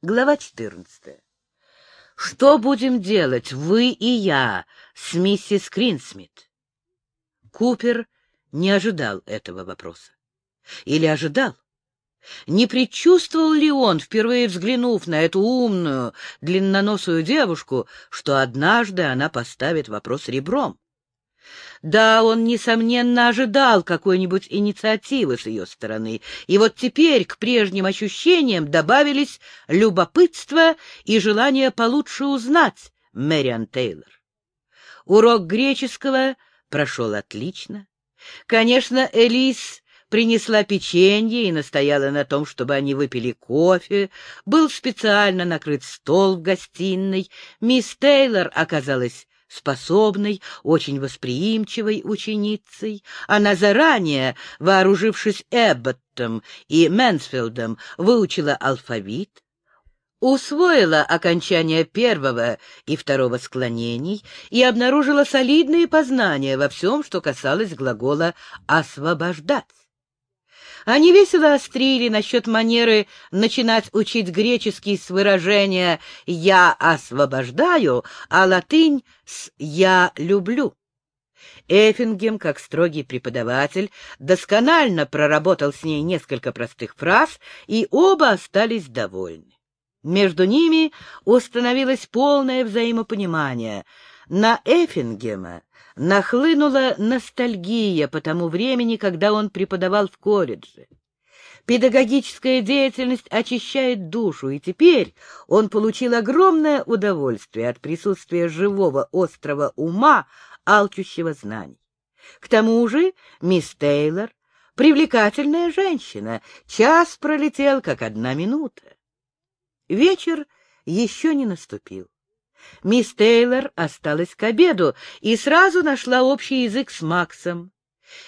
Глава 14. Что будем делать, вы и я, с миссис Кринсмит? Купер не ожидал этого вопроса. Или ожидал? Не предчувствовал ли он, впервые взглянув на эту умную, длинноносую девушку, что однажды она поставит вопрос ребром? Да, он, несомненно, ожидал какой-нибудь инициативы с ее стороны, и вот теперь к прежним ощущениям добавились любопытство и желание получше узнать Мэриан Тейлор. Урок греческого прошел отлично. Конечно, Элис принесла печенье и настояла на том, чтобы они выпили кофе. Был специально накрыт стол в гостиной. Мисс Тейлор оказалась способной, очень восприимчивой ученицей. Она заранее, вооружившись Эбботом и Мэнсфилдом, выучила алфавит, усвоила окончание первого и второго склонений и обнаружила солидные познания во всем, что касалось глагола «освобождать». Они весело острили насчет манеры начинать учить греческий с выражения «я освобождаю», а латынь с «я люблю». Эффингем, как строгий преподаватель, досконально проработал с ней несколько простых фраз, и оба остались довольны. Между ними установилось полное взаимопонимание. На Эффингема нахлынула ностальгия по тому времени, когда он преподавал в колледже. Педагогическая деятельность очищает душу, и теперь он получил огромное удовольствие от присутствия живого острого ума, алчущего знаний. К тому же мисс Тейлор — привлекательная женщина, час пролетел, как одна минута. Вечер еще не наступил. Мисс Тейлор осталась к обеду и сразу нашла общий язык с Максом.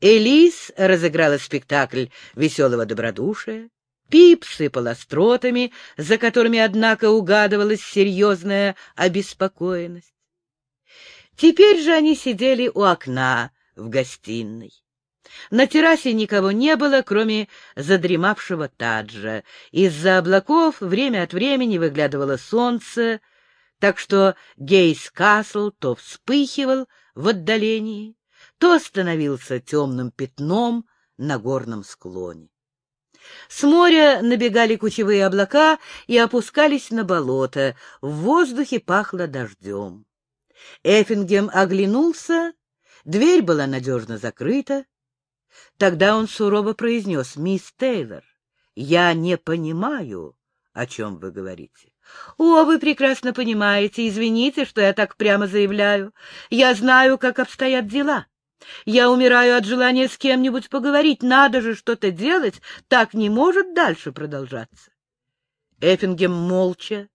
Элис разыграла спектакль веселого добродушия. Пип сыпал остротами, за которыми, однако, угадывалась серьезная обеспокоенность. Теперь же они сидели у окна в гостиной. На террасе никого не было, кроме задремавшего Таджа. Из-за облаков время от времени выглядывало солнце, так что Гейс Касл то вспыхивал в отдалении, то становился темным пятном на горном склоне. С моря набегали кучевые облака и опускались на болото, в воздухе пахло дождем. Эффингем оглянулся, дверь была надежно закрыта. Тогда он сурово произнес, «Мисс Тейлор, я не понимаю, о чем вы говорите. О, вы прекрасно понимаете, извините, что я так прямо заявляю. Я знаю, как обстоят дела. Я умираю от желания с кем-нибудь поговорить. Надо же что-то делать. Так не может дальше продолжаться. Эффингем молча,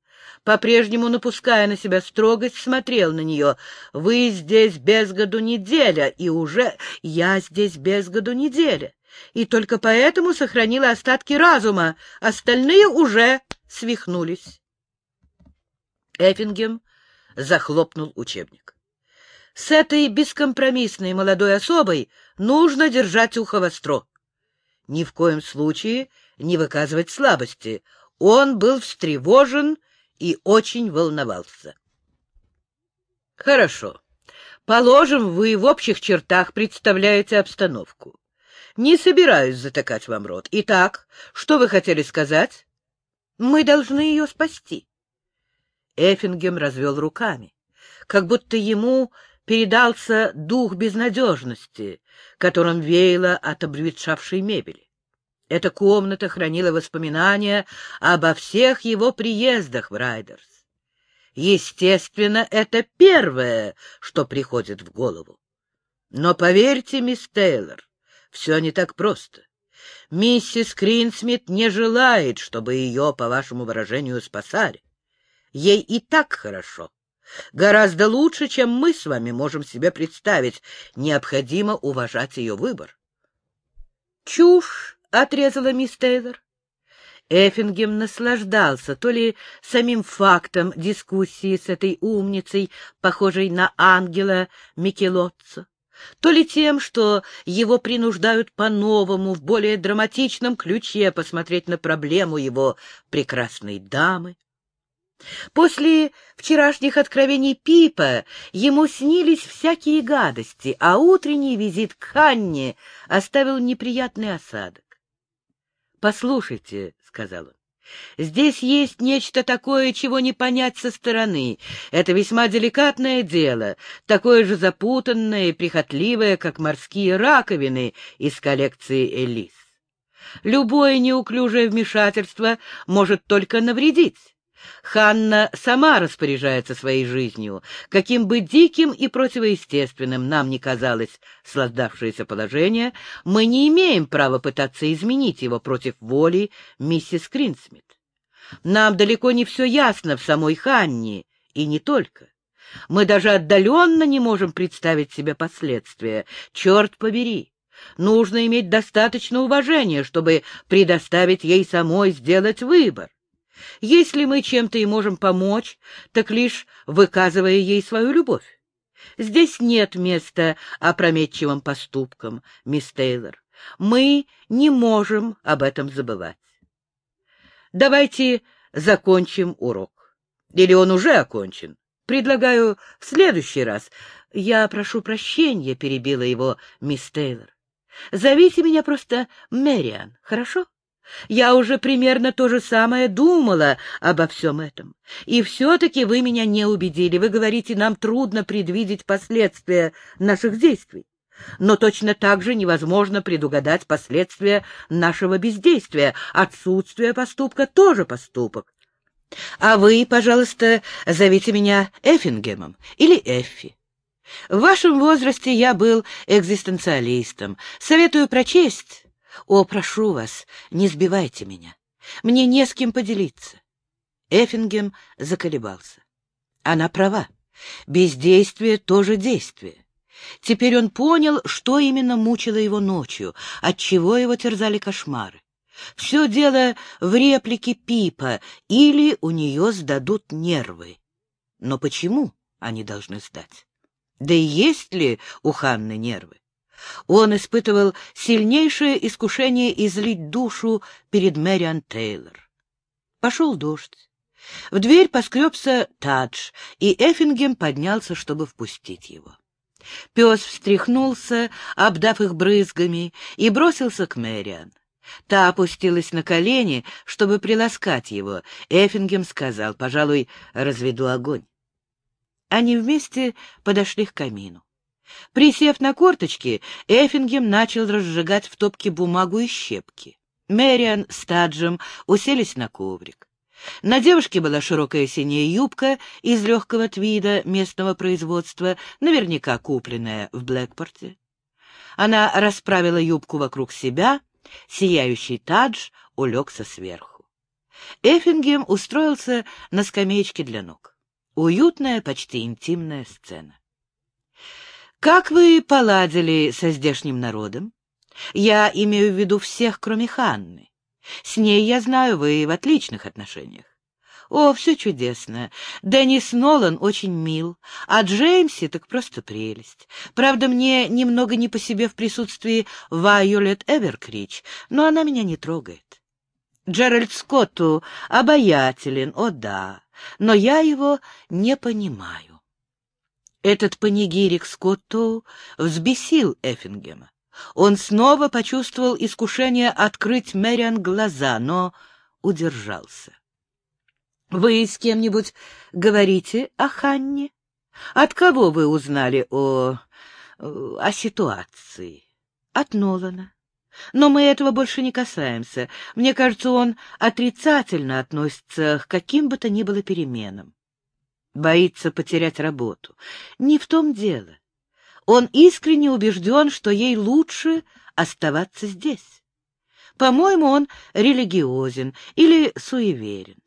по-прежнему напуская на себя строгость, смотрел на нее. «Вы здесь без году неделя, и уже я здесь без году неделя, и только поэтому сохранила остатки разума, остальные уже свихнулись». Эффингем захлопнул учебник. С этой бескомпромиссной молодой особой нужно держать ухо востро. Ни в коем случае не выказывать слабости. Он был встревожен и очень волновался. Хорошо. Положим, вы в общих чертах представляете обстановку. Не собираюсь затыкать вам рот. Итак, что вы хотели сказать? Мы должны ее спасти. Эффингем развел руками, как будто ему передался дух безнадежности, которым веяло от обветшавшей мебели. Эта комната хранила воспоминания обо всех его приездах в Райдерс. Естественно, это первое, что приходит в голову. Но поверьте, мисс Тейлор, все не так просто. Миссис Кринсмит не желает, чтобы ее, по вашему выражению, спасали. Ей и так хорошо. Гораздо лучше, чем мы с вами можем себе представить. Необходимо уважать ее выбор. «Чушь!» — отрезала мисс Тейлор. Эффингем наслаждался то ли самим фактом дискуссии с этой умницей, похожей на ангела Микелотцо, то ли тем, что его принуждают по-новому, в более драматичном ключе посмотреть на проблему его прекрасной дамы. После вчерашних откровений Пипа ему снились всякие гадости, а утренний визит к Ханне оставил неприятный осадок. «Послушайте», — сказал он, Здесь есть нечто такое, чего не понять со стороны. Это весьма деликатное дело, такое же запутанное и прихотливое, как морские раковины из коллекции Элис. Любое неуклюжее вмешательство может только навредить. Ханна сама распоряжается своей жизнью, каким бы диким и противоестественным нам ни казалось создавшееся положение, мы не имеем права пытаться изменить его против воли миссис Кринсмит. Нам далеко не все ясно в самой Ханне, и не только. Мы даже отдаленно не можем представить себе последствия. Черт побери! Нужно иметь достаточно уважения, чтобы предоставить ей самой сделать выбор. Если мы чем-то и можем помочь, так лишь выказывая ей свою любовь. Здесь нет места опрометчивым поступкам, мисс Тейлор. Мы не можем об этом забывать. Давайте закончим урок. Или он уже окончен? Предлагаю в следующий раз. Я прошу прощения, — перебила его мисс Тейлор. Зовите меня просто Мэриан, хорошо? Я уже примерно то же самое думала обо всем этом. И все-таки вы меня не убедили. Вы говорите, нам трудно предвидеть последствия наших действий. Но точно так же невозможно предугадать последствия нашего бездействия. Отсутствие поступка тоже поступок. А вы, пожалуйста, зовите меня Эффингемом или Эффи. В вашем возрасте я был экзистенциалистом. Советую прочесть о, прошу вас, не сбивайте меня. Мне не с кем поделиться. Эффингем заколебался. Она права. Бездействие тоже действие. Теперь он понял, что именно мучило его ночью, отчего его терзали кошмары. Все дело в реплике Пипа, или у нее сдадут нервы. Но почему они должны сдать? Да и есть ли у Ханны нервы? Он испытывал сильнейшее искушение излить душу перед Мэриан Тейлор. Пошел дождь. В дверь поскребся Тадж, и Эффингем поднялся, чтобы впустить его. Пес встряхнулся, обдав их брызгами, и бросился к Мэриан. Та опустилась на колени, чтобы приласкать его. Эффингем сказал, пожалуй, разведу огонь. Они вместе подошли к камину. Присев на корточки, Эффингем начал разжигать в топке бумагу и щепки. Мэриан с Таджем уселись на коврик. На девушке была широкая синяя юбка из легкого твида местного производства, наверняка купленная в Блэкпорте. Она расправила юбку вокруг себя, сияющий Тадж улегся сверху. Эффингем устроился на скамеечке для ног. Уютная, почти интимная сцена. Как вы поладили со здешним народом? Я имею в виду всех, кроме Ханны. С ней, я знаю, вы в отличных отношениях. О, все чудесно. Деннис Нолан очень мил, а Джеймси так просто прелесть. Правда, мне немного не по себе в присутствии Вайолет Эверкрич, но она меня не трогает. Джеральд Скотту обаятелен, о да, но я его не понимаю. Этот панигирик Скотту взбесил Эффингема. Он снова почувствовал искушение открыть Мэриан глаза, но удержался. — Вы с кем-нибудь говорите о Ханне? От кого вы узнали о... о ситуации? От Нолана. Но мы этого больше не касаемся. Мне кажется, он отрицательно относится к каким бы то ни было переменам боится потерять работу. Не в том дело. Он искренне убежден, что ей лучше оставаться здесь. По-моему, он религиозен или суеверен.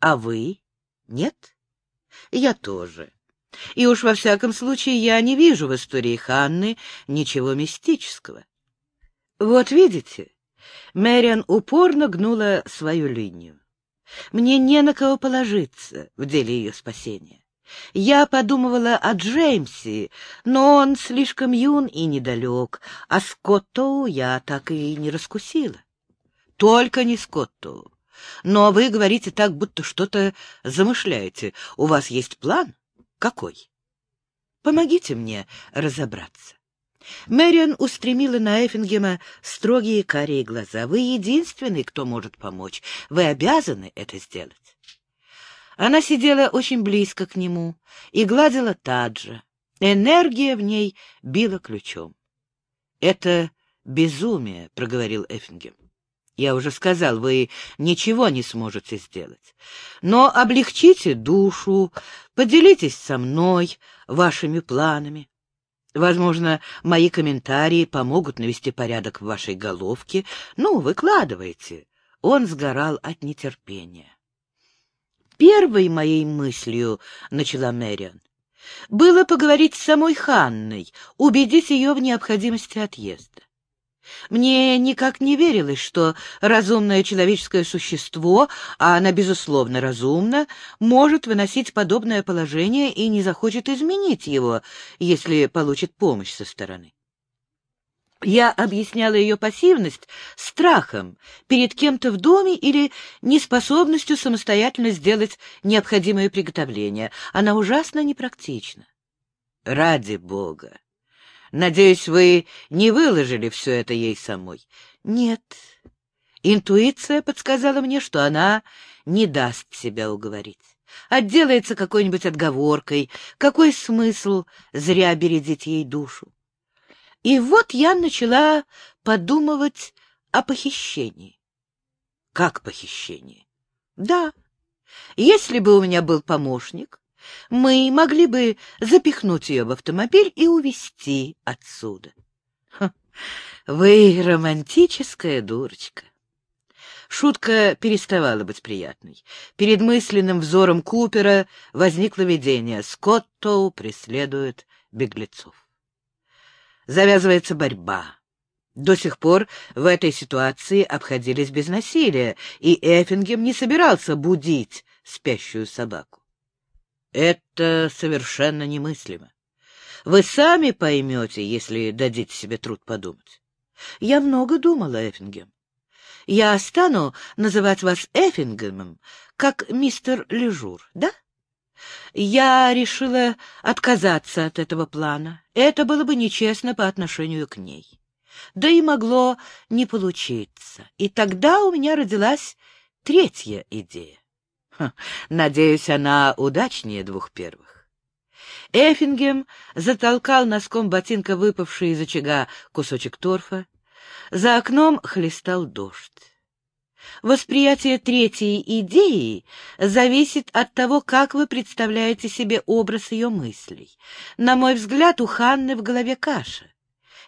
А вы? Нет? Я тоже. И уж во всяком случае я не вижу в истории Ханны ничего мистического. Вот видите, Мэриан упорно гнула свою линию. Мне не на кого положиться в деле ее спасения. Я подумывала о Джеймсе, но он слишком юн и недалек, а Скоттоу я так и не раскусила. Только не Скоттоу. Но вы говорите так, будто что-то замышляете. У вас есть план? Какой? Помогите мне разобраться. Мэриан устремила на Эффингема строгие карие глаза. «Вы единственный, кто может помочь. Вы обязаны это сделать». Она сидела очень близко к нему и гладила Таджа. Энергия в ней била ключом. «Это безумие», — проговорил Эффингем. «Я уже сказал, вы ничего не сможете сделать. Но облегчите душу, поделитесь со мной вашими планами. Возможно, мои комментарии помогут навести порядок в вашей головке. Ну, выкладывайте. Он сгорал от нетерпения. Первой моей мыслью, — начала Мэриан, — было поговорить с самой Ханной, убедить ее в необходимости отъезда. Мне никак не верилось, что разумное человеческое существо, а она, безусловно, разумна, может выносить подобное положение и не захочет изменить его, если получит помощь со стороны. Я объясняла ее пассивность страхом перед кем-то в доме или неспособностью самостоятельно сделать необходимые приготовления. Она ужасно непрактична. Ради Бога! Надеюсь, вы не выложили все это ей самой? Нет. Интуиция подсказала мне, что она не даст себя уговорить. Отделается какой-нибудь отговоркой. Какой смысл зря бередить ей душу? И вот я начала подумывать о похищении. Как похищении? Да. Если бы у меня был помощник, мы могли бы запихнуть ее в автомобиль и увезти отсюда. Вы романтическая дурочка. Шутка переставала быть приятной. Перед мысленным взором Купера возникло видение. Скоттоу преследует беглецов. Завязывается борьба. До сих пор в этой ситуации обходились без насилия, и Эффингем не собирался будить спящую собаку. Это совершенно немыслимо. Вы сами поймете, если дадите себе труд подумать. Я много думала, Эффингем. Я стану называть вас Эффингемом, как мистер Лежур, да? Я решила отказаться от этого плана. Это было бы нечестно по отношению к ней. Да и могло не получиться. И тогда у меня родилась третья идея. Надеюсь, она удачнее двух первых. Эффингем затолкал носком ботинка выпавший из очага кусочек торфа. За окном хлестал дождь. Восприятие третьей идеи зависит от того, как вы представляете себе образ ее мыслей. На мой взгляд, у Ханны в голове каша.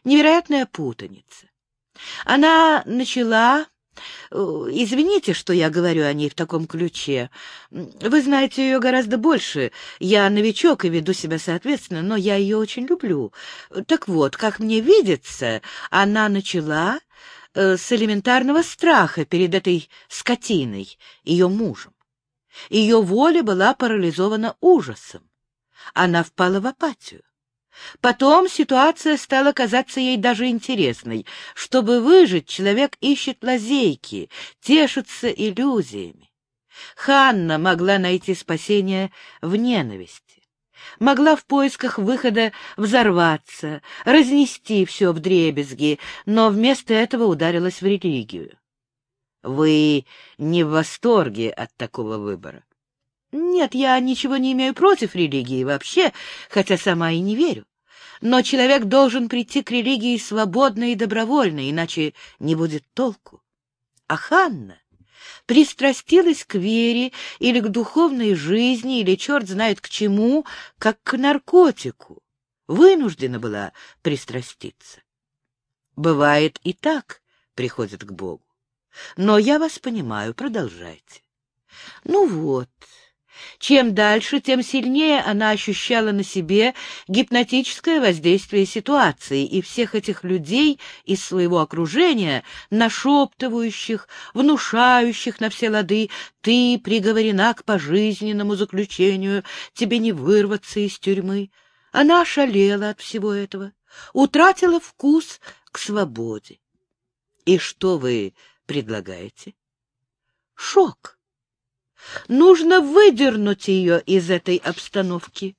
Невероятная путаница. Она начала извините, что я говорю о ней в таком ключе. Вы знаете ее гораздо больше. Я новичок и веду себя соответственно, но я ее очень люблю. Так вот, как мне видится, она начала э, с элементарного страха перед этой скотиной, ее мужем. Ее воля была парализована ужасом. Она впала в апатию. Потом ситуация стала казаться ей даже интересной. Чтобы выжить, человек ищет лазейки, тешится иллюзиями. Ханна могла найти спасение в ненависти. Могла в поисках выхода взорваться, разнести все вдребезги, но вместо этого ударилась в религию. Вы не в восторге от такого выбора? Нет, я ничего не имею против религии вообще, хотя сама и не верю. Но человек должен прийти к религии свободно и добровольно, иначе не будет толку. А Ханна пристрастилась к вере или к духовной жизни, или черт знает к чему, как к наркотику. Вынуждена была пристраститься. Бывает и так приходит к Богу. Но я вас понимаю, продолжайте. Ну вот, Чем дальше, тем сильнее она ощущала на себе гипнотическое воздействие ситуации и всех этих людей из своего окружения, нашептывающих, внушающих на все лады «ты приговорена к пожизненному заключению, тебе не вырваться из тюрьмы». Она шалела от всего этого, утратила вкус к свободе. И что вы предлагаете? Шок. Нужно выдернуть ее из этой обстановки,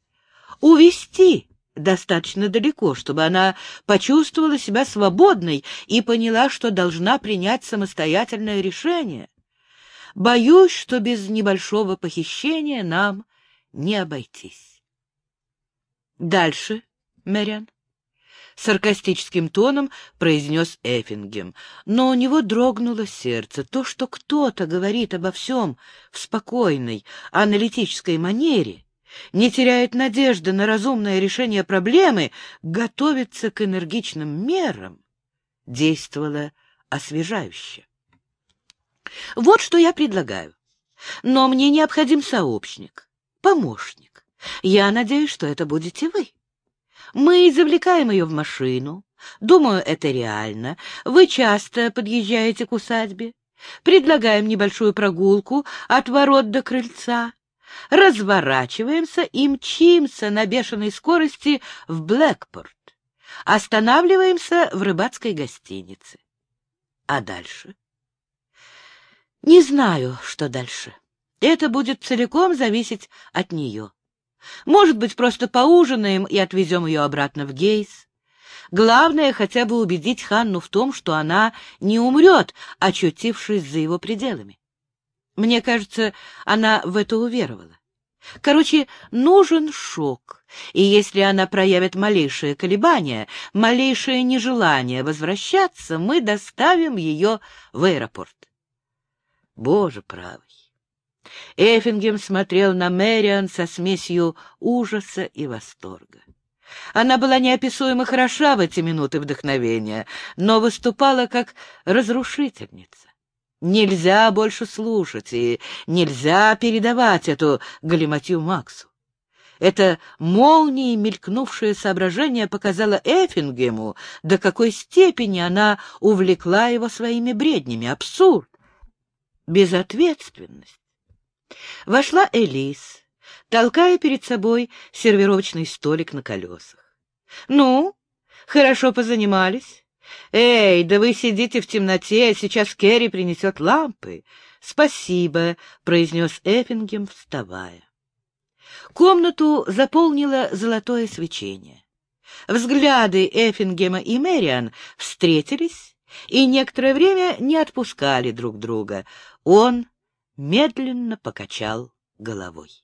увести достаточно далеко, чтобы она почувствовала себя свободной и поняла, что должна принять самостоятельное решение. Боюсь, что без небольшого похищения нам не обойтись. Дальше, Мэриан саркастическим тоном произнес Эффингем. Но у него дрогнуло сердце. То, что кто-то говорит обо всем в спокойной, аналитической манере, не теряет надежды на разумное решение проблемы, готовится к энергичным мерам, действовало освежающе. Вот что я предлагаю. Но мне необходим сообщник, помощник. Я надеюсь, что это будете вы. Мы завлекаем ее в машину. Думаю, это реально. Вы часто подъезжаете к усадьбе. Предлагаем небольшую прогулку от ворот до крыльца. Разворачиваемся и мчимся на бешеной скорости в Блэкпорт. Останавливаемся в рыбацкой гостинице. А дальше? Не знаю, что дальше. Это будет целиком зависеть от нее. Может быть, просто поужинаем и отвезем ее обратно в Гейс. Главное хотя бы убедить Ханну в том, что она не умрет, очутившись за его пределами. Мне кажется, она в это уверовала. Короче, нужен шок, и если она проявит малейшее колебание, малейшее нежелание возвращаться, мы доставим ее в аэропорт. Боже правый! Эффингем смотрел на Мэриан со смесью ужаса и восторга. Она была неописуемо хороша в эти минуты вдохновения, но выступала как разрушительница. Нельзя больше слушать и нельзя передавать эту галиматью Максу. Это молнией мелькнувшее соображение показало Эффингему, до какой степени она увлекла его своими бреднями. Абсурд, безответственность. Вошла Элис, толкая перед собой сервировочный столик на колесах. — Ну, хорошо позанимались? Эй, да вы сидите в темноте, сейчас Керри принесет лампы. — Спасибо, — произнес Эффингем, вставая. Комнату заполнило золотое свечение. Взгляды Эффингема и Мэриан встретились и некоторое время не отпускали друг друга. Он медленно покачал головой.